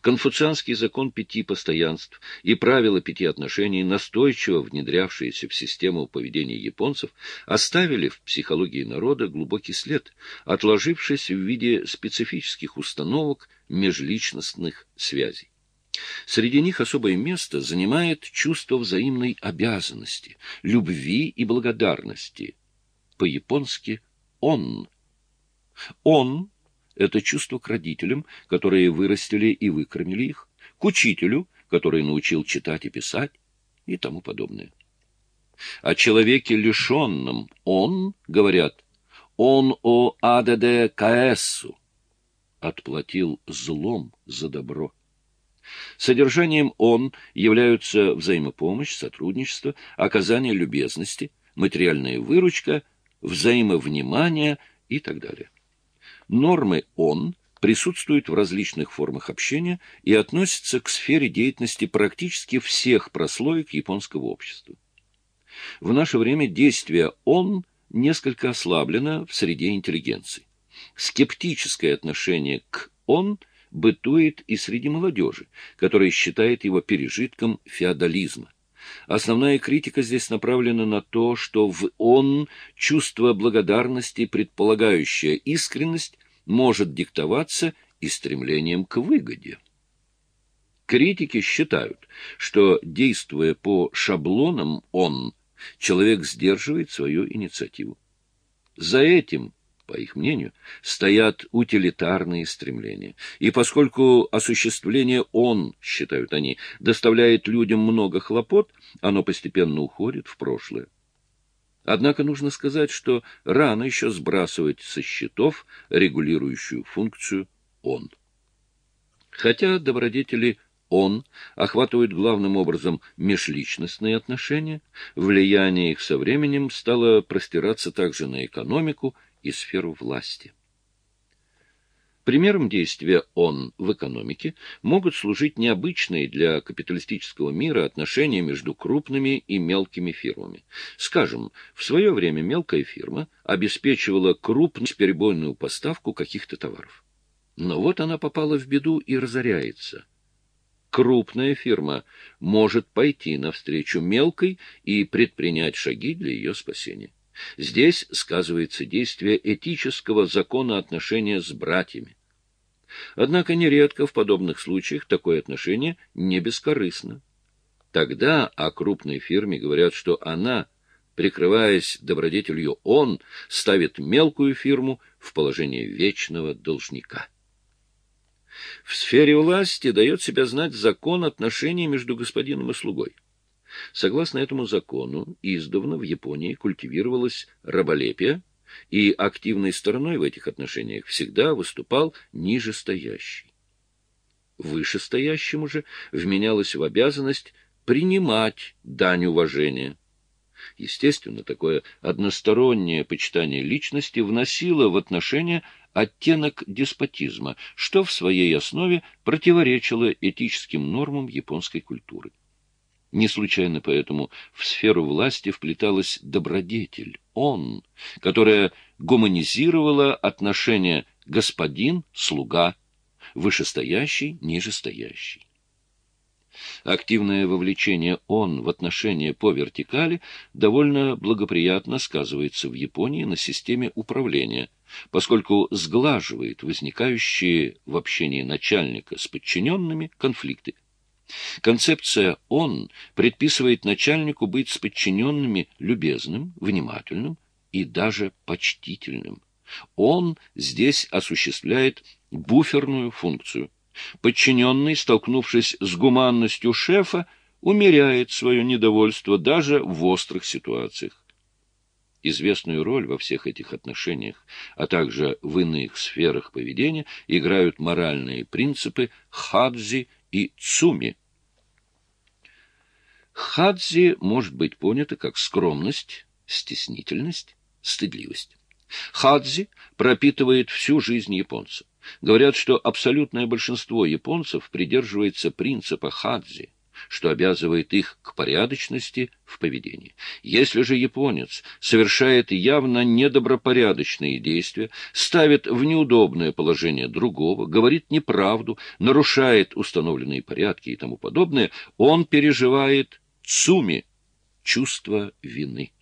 Конфуцианский закон пяти постоянств и правила пяти отношений, настойчиво внедрявшиеся в систему поведения японцев, оставили в психологии народа глубокий след, отложившись в виде специфических установок межличностных связей. Среди них особое место занимает чувство взаимной обязанности, любви и благодарности. По-японски «он». «Он» — это чувство к родителям, которые вырастили и выкормили их, к учителю, который научил читать и писать, и тому подобное. О человеке лишенном «он» говорят «он о АДД КСу» отплатил злом за добро. Содержанием «он» являются взаимопомощь, сотрудничество, оказание любезности, материальная выручка, взаимовнимание и так далее. Нормы «он» присутствуют в различных формах общения и относятся к сфере деятельности практически всех прослоек японского общества. В наше время действие «он» несколько ослаблено в среде интеллигенции. Скептическое отношение к «он» бытует и среди молодежи, которая считает его пережитком феодализма. Основная критика здесь направлена на то, что в «он» чувство благодарности, предполагающее искренность, может диктоваться и стремлением к выгоде. Критики считают, что, действуя по шаблонам «он», человек сдерживает свою инициативу. За этим по их мнению, стоят утилитарные стремления. И поскольку осуществление «он», считают они, доставляет людям много хлопот, оно постепенно уходит в прошлое. Однако нужно сказать, что рано еще сбрасывать со счетов регулирующую функцию «он». Хотя добродетели «он» охватывают главным образом межличностные отношения, влияние их со временем стало простираться также на экономику и сферу власти. Примером действия «он» в экономике могут служить необычные для капиталистического мира отношения между крупными и мелкими фирмами. Скажем, в свое время мелкая фирма обеспечивала крупную перебойную поставку каких-то товаров. Но вот она попала в беду и разоряется. Крупная фирма может пойти навстречу мелкой и предпринять шаги для ее спасения. Здесь сказывается действие этического закона отношения с братьями. Однако нередко в подобных случаях такое отношение не бескорыстно. Тогда о крупной фирме говорят, что она, прикрываясь добродетелью «он», ставит мелкую фирму в положение вечного должника. В сфере власти дает себя знать закон отношений между господином и слугой. Согласно этому закону, издавна в Японии культивировалось раболепие, и активной стороной в этих отношениях всегда выступал нижестоящий. Вышестоящему же вменялось в обязанность принимать дань уважения. Естественно, такое одностороннее почитание личности вносило в отношения оттенок деспотизма, что в своей основе противоречило этическим нормам японской культуры. Не случайно поэтому в сферу власти вплеталась добродетель, он, которая гуманизировала отношения господин-слуга, вышестоящий, нижестоящий. Активное вовлечение «он» в отношения по вертикали довольно благоприятно сказывается в Японии на системе управления, поскольку сглаживает возникающие в общении начальника с подчиненными конфликты. Концепция «он» предписывает начальнику быть с подчиненными любезным, внимательным и даже почтительным. Он здесь осуществляет буферную функцию. Подчиненный, столкнувшись с гуманностью шефа, умеряет свое недовольство даже в острых ситуациях. Известную роль во всех этих отношениях, а также в иных сферах поведения играют моральные принципы хадзи и цуми. Хадзи может быть понято как скромность, стеснительность, стыдливость. Хадзи пропитывает всю жизнь японца. Говорят, что абсолютное большинство японцев придерживается принципа хадзи. Что обязывает их к порядочности в поведении. Если же японец совершает явно недобропорядочные действия, ставит в неудобное положение другого, говорит неправду, нарушает установленные порядки и тому подобное, он переживает цуми, чувство вины.